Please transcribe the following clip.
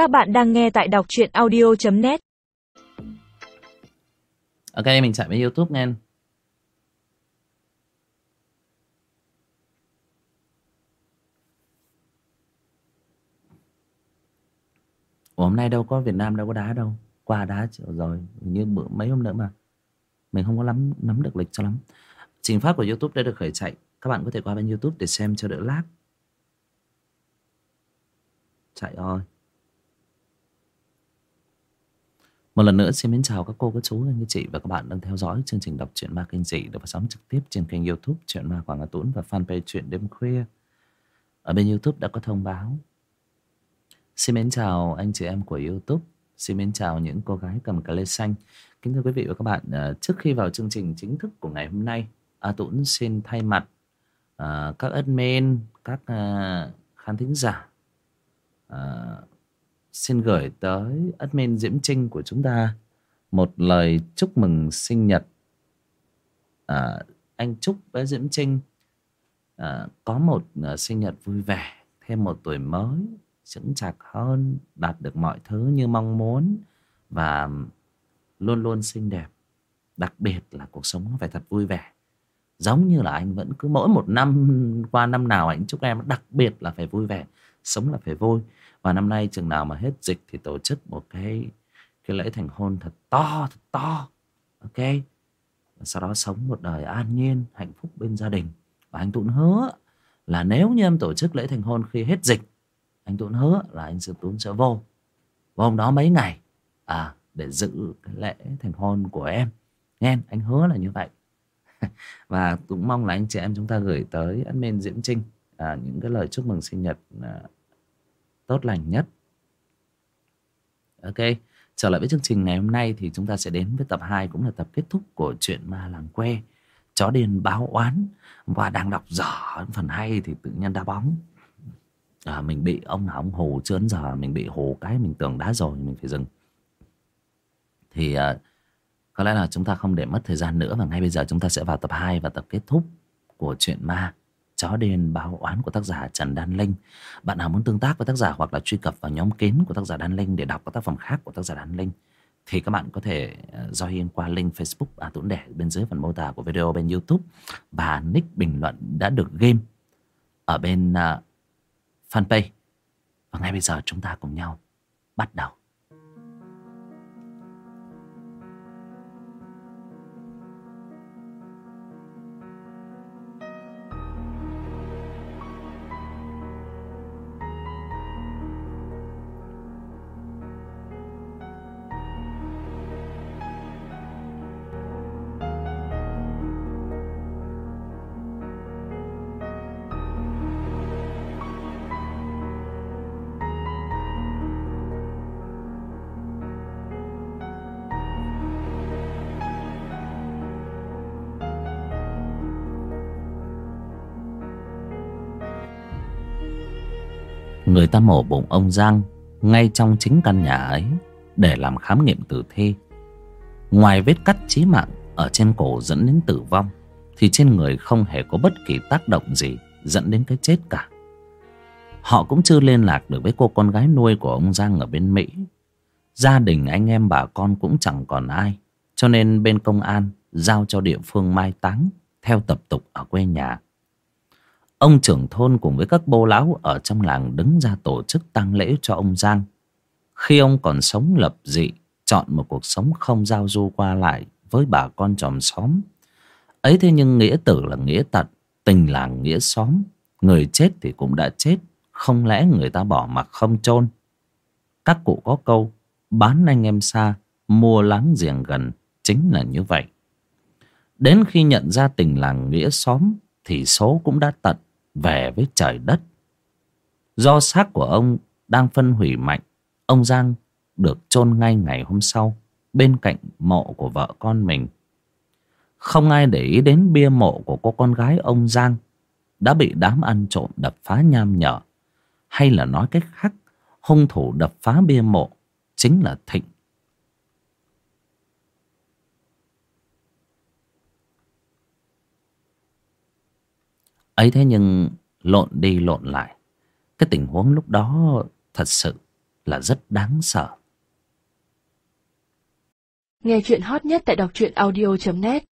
Các bạn đang nghe tại đọc truyện audio.net Ok mình chạy với Youtube nghe. Ủa, hôm nay đâu có Việt Nam đâu có đá đâu. Qua đá rồi Như bữa mấy hôm nữa mà. Mình không có lắm nắm được lịch cho lắm. Trình phát của Youtube đã được khởi chạy. Các bạn có thể qua bên Youtube để xem cho đỡ lag. Chạy thôi Một lần nữa xin mến chào các cô, các chú, anh chị và các bạn đang theo dõi chương trình đọc truyện ma kinh dị được phát sóng trực tiếp trên kênh youtube Truyện ma Quảng Hà Tũng và fanpage Truyện đêm khuya. Ở bên youtube đã có thông báo. Xin mến chào anh chị em của youtube. Xin mến chào những cô gái cầm cà lê xanh. Kính thưa quý vị và các bạn, à, trước khi vào chương trình chính thức của ngày hôm nay, A Tũng xin thay mặt à, các admin, các à, khán thính giả xin gửi tới admin Diễm Trinh của chúng ta một lời chúc mừng sinh nhật. À, anh chúc bé Diễm Trinh à, có một à, sinh nhật vui vẻ, thêm một tuổi mới, chững chạc hơn, đạt được mọi thứ như mong muốn và luôn luôn xinh đẹp. Đặc biệt là cuộc sống nó phải thật vui vẻ. Giống như là anh vẫn cứ mỗi một năm qua năm nào anh chúc em đặc biệt là phải vui vẻ, sống là phải vui và năm nay chừng nào mà hết dịch thì tổ chức một cái cái lễ thành hôn thật to thật to ok? Sau đó sống một đời an nhiên hạnh phúc bên gia đình. Và anh Tuấn hứa là nếu như em tổ chức lễ thành hôn khi hết dịch anh Tuấn hứa là anh sư tuấn sẽ vô. Và hôm đó mấy ngày à để dự cái lễ thành hôn của em. Nghe anh hứa là như vậy. Và cũng mong là anh chị em chúng ta gửi tới admin diễm trinh à, những cái lời chúc mừng sinh nhật à, tốt lành nhất. Ok trở lại với chương trình ngày hôm nay thì chúng ta sẽ đến với tập 2 cũng là tập kết thúc của chuyện ma làng quê chó điên báo oán. Và đang đọc dở phần hay thì tự nhiên đá bóng. À, mình bị ông nào ông hồ chưa đến giờ mình bị hồ cái mình tưởng đá rồi mình phải dừng. Thì à, có lẽ là chúng ta không để mất thời gian nữa và ngay bây giờ chúng ta sẽ vào tập 2 và tập kết thúc của chuyện ma. Chó đen báo oán của tác giả Trần Đan Linh. Bạn nào muốn tương tác với tác giả hoặc là truy cập vào nhóm kín của tác giả Đan Linh để đọc các tác phẩm khác của tác giả Đan Linh thì các bạn có thể do join qua link Facebook à Tuấn Đẻ bên dưới phần mô tả của video bên YouTube và nick bình luận đã được game ở bên uh, fanpage. Và ngay bây giờ chúng ta cùng nhau bắt đầu. Người ta mổ bụng ông Giang ngay trong chính căn nhà ấy để làm khám nghiệm tử thi. Ngoài vết cắt chí mạng ở trên cổ dẫn đến tử vong, thì trên người không hề có bất kỳ tác động gì dẫn đến cái chết cả. Họ cũng chưa liên lạc được với cô con gái nuôi của ông Giang ở bên Mỹ. Gia đình anh em bà con cũng chẳng còn ai. Cho nên bên công an giao cho địa phương mai táng theo tập tục ở quê nhà. Ông trưởng thôn cùng với các bô lão ở trong làng đứng ra tổ chức tang lễ cho ông Giang. Khi ông còn sống lập dị, chọn một cuộc sống không giao du qua lại với bà con chòm xóm. Ấy thế nhưng nghĩa tử là nghĩa tận, tình làng nghĩa xóm. Người chết thì cũng đã chết, không lẽ người ta bỏ mặc không chôn Các cụ có câu, bán anh em xa, mua láng giềng gần, chính là như vậy. Đến khi nhận ra tình làng nghĩa xóm thì số cũng đã tận về với trời đất. Do xác của ông đang phân hủy mạnh, ông Giang được chôn ngay ngày hôm sau bên cạnh mộ của vợ con mình. Không ai để ý đến bia mộ của cô con gái ông Giang đã bị đám ăn trộm đập phá nham nhở. Hay là nói cách khác, hung thủ đập phá bia mộ chính là Thịnh. ấy thế nhưng lộn đi lộn lại. Cái tình huống lúc đó thật sự là rất đáng sợ. Nghe chuyện hot nhất tại đọc truyện audio .net.